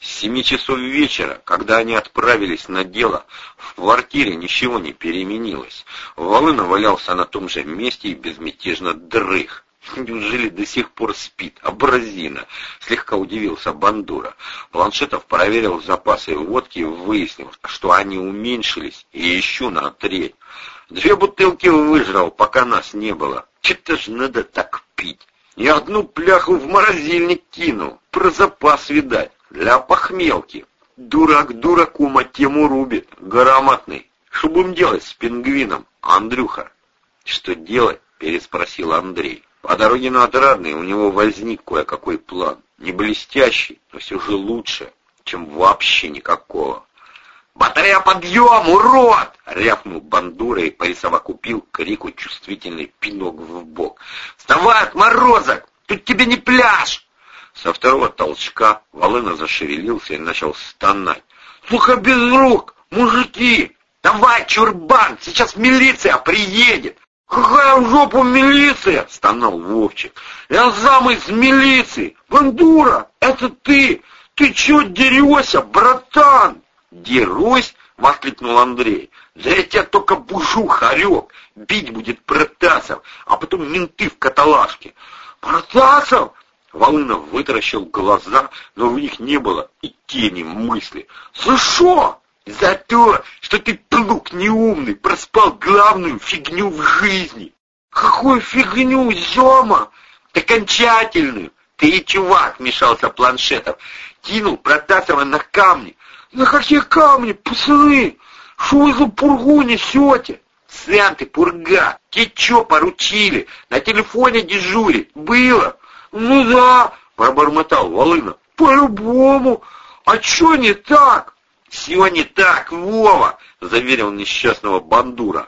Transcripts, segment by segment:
С семи часов вечера, когда они отправились на дело, в квартире ничего не переменилось. Волына валялся на том же месте и безмятежно дрых. Неужели до сих пор спит? Абразина! Слегка удивился Бандура. Планшетов проверил запасы водки и выяснил, что они уменьшились и еще на треть. Две бутылки выжрал, пока нас не было. Что-то ж надо так пить. И одну пляху в морозильник кинул. Про запас, видать для похмелки. Дурак дураку матему рубит, грамотный. Что будем делать с пингвином, Андрюха? Что делать? Переспросил Андрей. По дороге на Отрадный у него возник кое-какой план. Не блестящий, но все же лучше, чем вообще никакого. «Батарея подъем, урод!» — рявкнул Бандура и присовокупил крику чувствительный пинок в бок. «Вставай, отморозок! Тут тебе не пляж!» Со второго толчка Волына зашевелился и начал стонать. «Слуха без рук! Мужики! Давай, чурбан! Сейчас милиция приедет!» «Какая в жопу милиция?» — стонал Вовчик. «Я сам из милиции! Бандура, это ты! Ты чё дерешься, братан?» «Дерусь?» — воскликнул Андрей. «Да я тебя только бужу, хорек! Бить будет Протасов, а потом менты в каталажке!» «Протасов? Волынов вытаращил глаза, но в них не было и тени мысли. «За что?» «За то, что ты, плуг неумный, проспал главную фигню в жизни!» «Какую фигню, Зема?» «Окончательную!» «Ты, чувак!» — вмешался Планшетов. «Кинул Протасова на камни!» «На какие камни, пацаны? Что вы за пургу несете?» «Сам ты, пурга! Тебе что поручили? На телефоне дежурить? Было!» «Ну да», — пробормотал Волына, — «по-любому. А что не так?» «Все не так, Вова», — заверил несчастного Бандура.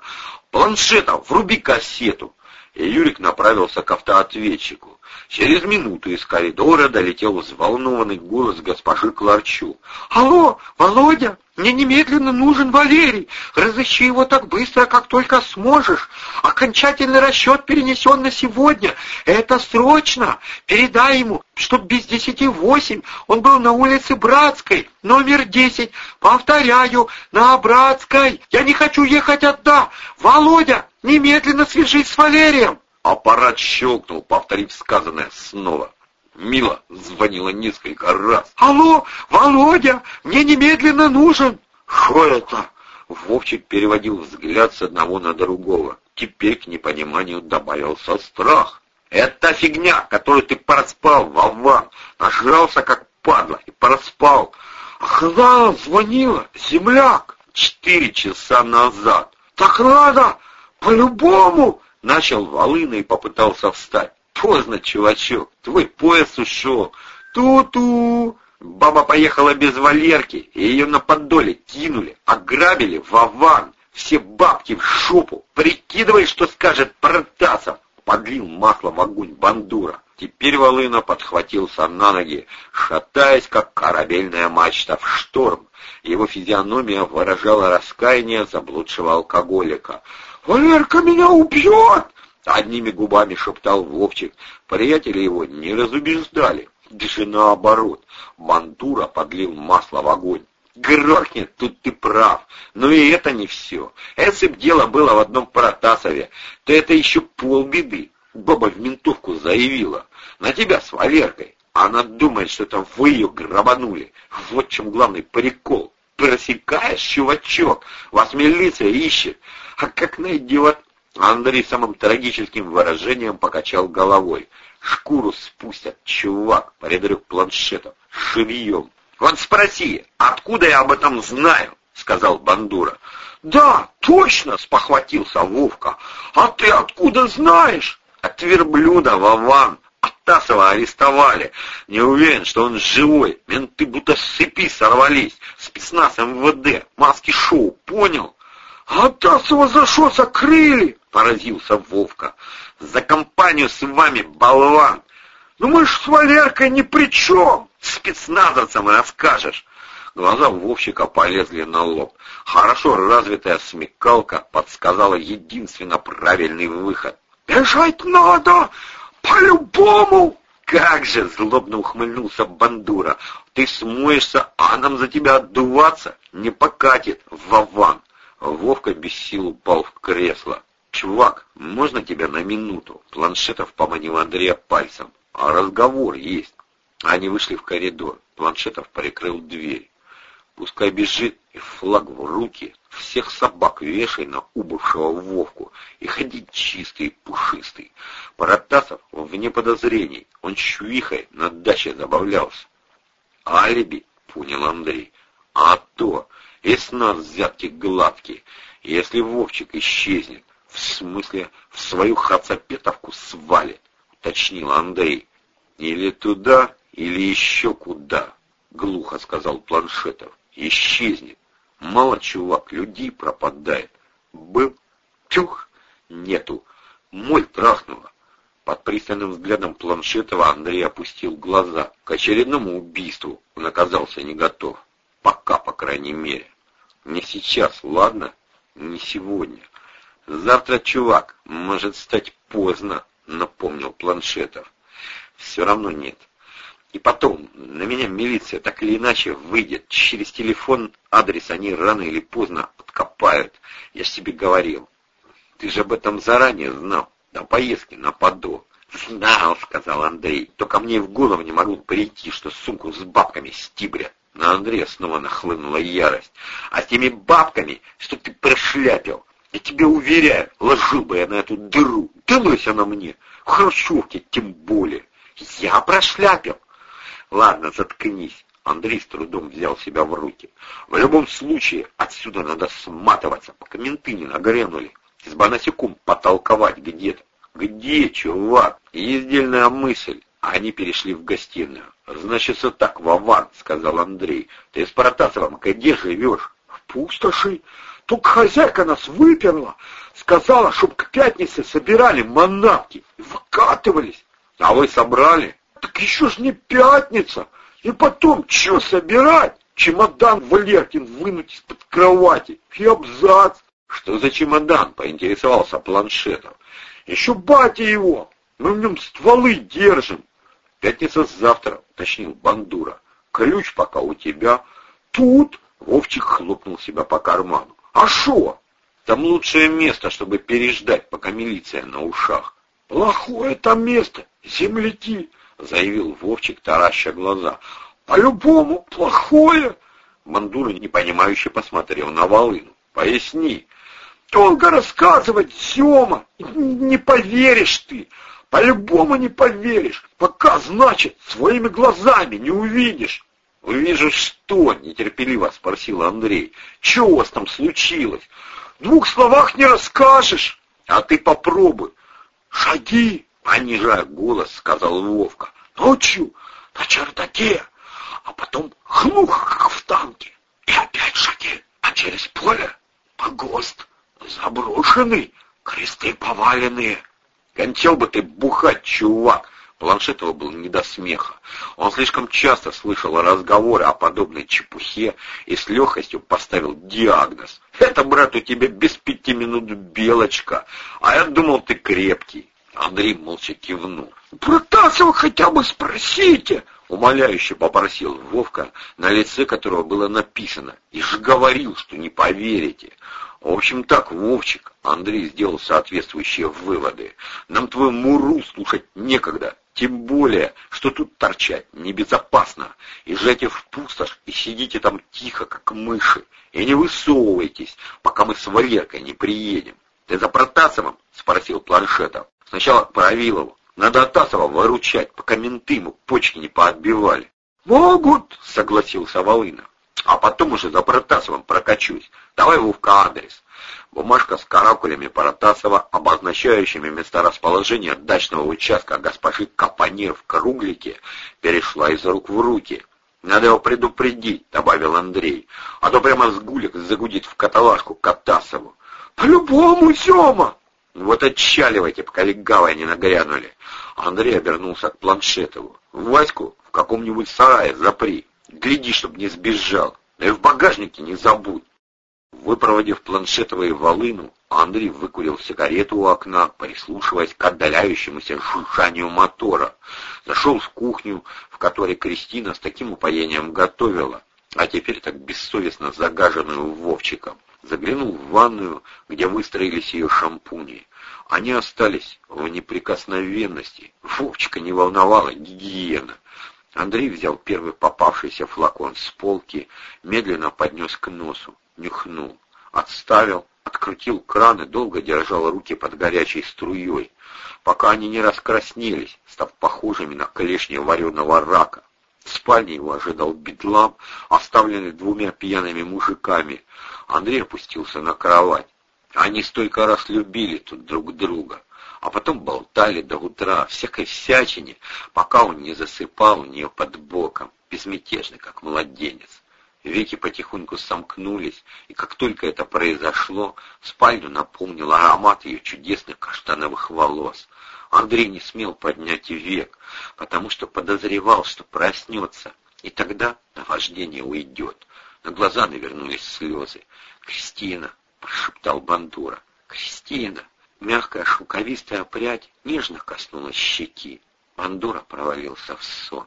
«Планшетом вруби кассету». И Юрик направился к автоответчику. Через минуту из коридора долетел взволнованный голос госпожи Кларчу. «Алло, Володя, мне немедленно нужен Валерий. Разыщи его так быстро, как только сможешь. Окончательный расчет перенесен на сегодня. Это срочно. Передай ему, чтоб без десяти восемь он был на улице Братской, номер десять. Повторяю, на Братской. Я не хочу ехать одна. Володя, немедленно свяжись с Валерием. Аппарат щелкнул, повторив сказанное снова. Мила звонила несколько раз. «Алло, Володя, мне немедленно нужен!» «Что это?» Вовчик переводил взгляд с одного на другого. Теперь к непониманию добавился страх. «Это фигня, которую ты проспал, Вован! Нажрался как падла и проспал!» «А когда звонила? Земляк!» «Четыре часа назад!» «Так надо! По-любому!» Начал волына и попытался встать. Поздно, чувачок, твой пояс ушел. Ту-ту! Баба поехала без Валерки, и ее на подоле кинули, ограбили в Аван. Все бабки в шопу. Прикидывай, что скажет Протасов. Подлил масло в огонь бандура. Теперь Волына подхватился на ноги, шатаясь, как корабельная мачта в шторм. Его физиономия выражала раскаяние заблудшего алкоголика. «Валерка меня убьет!» — одними губами шептал Вовчик. Приятели его не разубеждали. Даже наоборот, Мантура подлил масло в огонь. Грохнет, тут ты прав. Но и это не все. Если б дело было в одном Протасове, то это еще полбеды. Баба в ментовку заявила. На тебя с Валеркой. Она думает, что это вы ее грабанули. Вот чем главный прикол. Просекаешь, чувачок? Вас милиция ищет. А как найдет? Андрей самым трагическим выражением покачал головой. Шкуру спустят, чувак, предрек планшетом, живьем. Вот спроси, откуда я об этом знаю? сказал Бандура. Да, точно, спохватился Вовка. А ты откуда знаешь? От верблюда, Вован. Атасова арестовали. Не уверен, что он живой. Менты будто с цепи сорвались. Спецназ МВД. Маски-шоу, понял? А Атасова за что закрыли? Поразился Вовка. За компанию с вами, болван. Ну мы ж с Валеркой ни при чем. Спецназовцам расскажешь. Глаза Вовчика полезли на лоб. Хорошо развитая смекалка подсказала единственно правильный выход. «Бежать надо! По-любому!» как же!» — злобно ухмыльнулся Бандура. «Ты смоешься, а нам за тебя отдуваться? Не покатит, Вован!» Вовка без сил упал в кресло. «Чувак, можно тебя на минуту?» Планшетов поманил Андрея пальцем. «А разговор есть». Они вышли в коридор. Планшетов прикрыл дверь. Пускай бежит и флаг в руки, всех собак вешай на убывшего Вовку и ходи чистый, пушистый. Паратасов вне подозрений, он чувихой на даче забавлялся. Алиби, понял Андрей, а то, с нас взятки гладкие, если Вовчик исчезнет, в смысле, в свою хацапетовку свалит, уточнил Андрей. Или туда, или еще куда, глухо сказал Планшетов исчезнет. Мало, чувак, людей пропадает. Был, тюх, нету. Моль трахнула. Под пристальным взглядом Планшетова Андрей опустил глаза. К очередному убийству он оказался не готов. Пока, по крайней мере. Не сейчас, ладно? Не сегодня. Завтра, чувак, может стать поздно, напомнил Планшетов. Все равно нет. И потом, на меня милиция так или иначе выйдет. Через телефон адрес они рано или поздно откопают. Я ж тебе говорил. Ты же об этом заранее знал. До поездки на ПАДО. «Знал», — сказал Андрей. «Только мне в голову не могло прийти, что сумку с бабками стибрят». На Андрея снова нахлынула ярость. «А с теми бабками, что ты прошляпил, я тебе уверяю, ложил бы я на эту дыру. Далась она мне. В Хрущевке тем более. Я прошляпил. Ладно, заткнись. Андрей с трудом взял себя в руки. В любом случае, отсюда надо сматываться, пока менты не нагрянули. С бонасеком потолковать где-то. Где, чувак? Есть мысль. Они перешли в гостиную. «Значит, все так, Вован», — сказал Андрей. «Ты с Протасовым где живешь?» «В пустоши. Только хозяйка нас выперла. Сказала, чтоб к пятнице собирали манатки. Выкатывались. А вы собрали?» Так еще ж не пятница. И потом, что собирать? Чемодан Валеркин вынуть из-под кровати. И абзац. Что за чемодан? Поинтересовался планшетом. Еще батя его. Мы в нем стволы держим. Пятница завтра, уточнил Бандура. Ключ пока у тебя. Тут Вовчик хлопнул себя по карману. А шо? Там лучшее место, чтобы переждать, пока милиция на ушах. Плохое там место, земляки. — заявил Вовчик, тараща глаза. «По-любому плохое!» Мандура непонимающе посмотрел на Волыну. «Поясни!» «Долго рассказывать, Сема! Не поверишь ты! По-любому не поверишь! Пока, значит, своими глазами не увидишь!» «Увижу что?» — нетерпеливо спросил Андрей. «Чего у вас там случилось?» «В двух словах не расскажешь!» «А ты попробуй!» «Шаги!» понижая голос, сказал Вовка. Ночью на чердаке, а потом хлух, как в танке. И опять шаги, а через поле погост, заброшенный, кресты поваленные. Кончал бы ты бухать, чувак. Планшетова был не до смеха. Он слишком часто слышал разговоры о подобной чепухе и с легкостью поставил диагноз. «Это, брат, у тебя без пяти минут белочка, а я думал, ты крепкий». Андрей молча кивнул. «Протасова хотя бы спросите!» — умоляюще попросил Вовка, на лице которого было написано. «И же говорил, что не поверите!» В общем так, Вовчик, Андрей сделал соответствующие выводы. Нам твою муру слушать некогда, тем более, что тут торчать небезопасно. Езжайте в пустошь и сидите там тихо, как мыши, и не высовывайтесь, пока мы с Валеркой не приедем. «Ты за Протасовым?» — спросил Планшетов. Сначала Правилову. Надо Атасова выручать, пока менты ему почки не поотбивали. «Могут», — согласился Волына. «А потом уже за Протасовым прокачусь. Давай Вовка адрес». Бумажка с каракулями Протасова, обозначающими месторасположение дачного участка госпожи Капанир в Круглике, перешла из рук в руки. «Надо его предупредить», — добавил Андрей, «а то прямо с гулик загудит в каталажку к Атасову». «По-любому, Сема!» Вот отчаливайте, пока легавые не нагрянули. Андрей обернулся к Планшетову. Ваську в каком-нибудь сарае запри. Гляди, чтоб не сбежал. Да и в багажнике не забудь. Выпроводив планшетовые волыну, Андрей выкурил сигарету у окна, прислушиваясь к отдаляющемуся шуршанию мотора. Зашел в кухню, в которой Кристина с таким упоением готовила, а теперь так бессовестно загаженную Вовчиком. Заглянул в ванную, где выстроились ее шампуни. Они остались в неприкосновенности. Вовчика не волновала гигиена. Андрей взял первый попавшийся флакон с полки, медленно поднес к носу, нюхнул, отставил, открутил кран и долго держал руки под горячей струей, пока они не раскраснелись, став похожими на клешни вареного рака. В спальне его ожидал бедлам, оставленный двумя пьяными мужиками. Андрей опустился на кровать. Они столько раз любили тут друг друга а потом болтали до утра, всякой всячине, пока он не засыпал у нее под боком, безмятежный, как младенец. Веки потихоньку сомкнулись, и как только это произошло, спальню наполнил аромат ее чудесных каштановых волос. Андрей не смел поднять век, потому что подозревал, что проснется, и тогда наваждение уйдет. На глаза навернулись слезы. «Кристина!» — прошептал Бандура. «Кристина!» Мягкая шелковистая прядь нежно коснулась щеки. Бандура провалился в сон.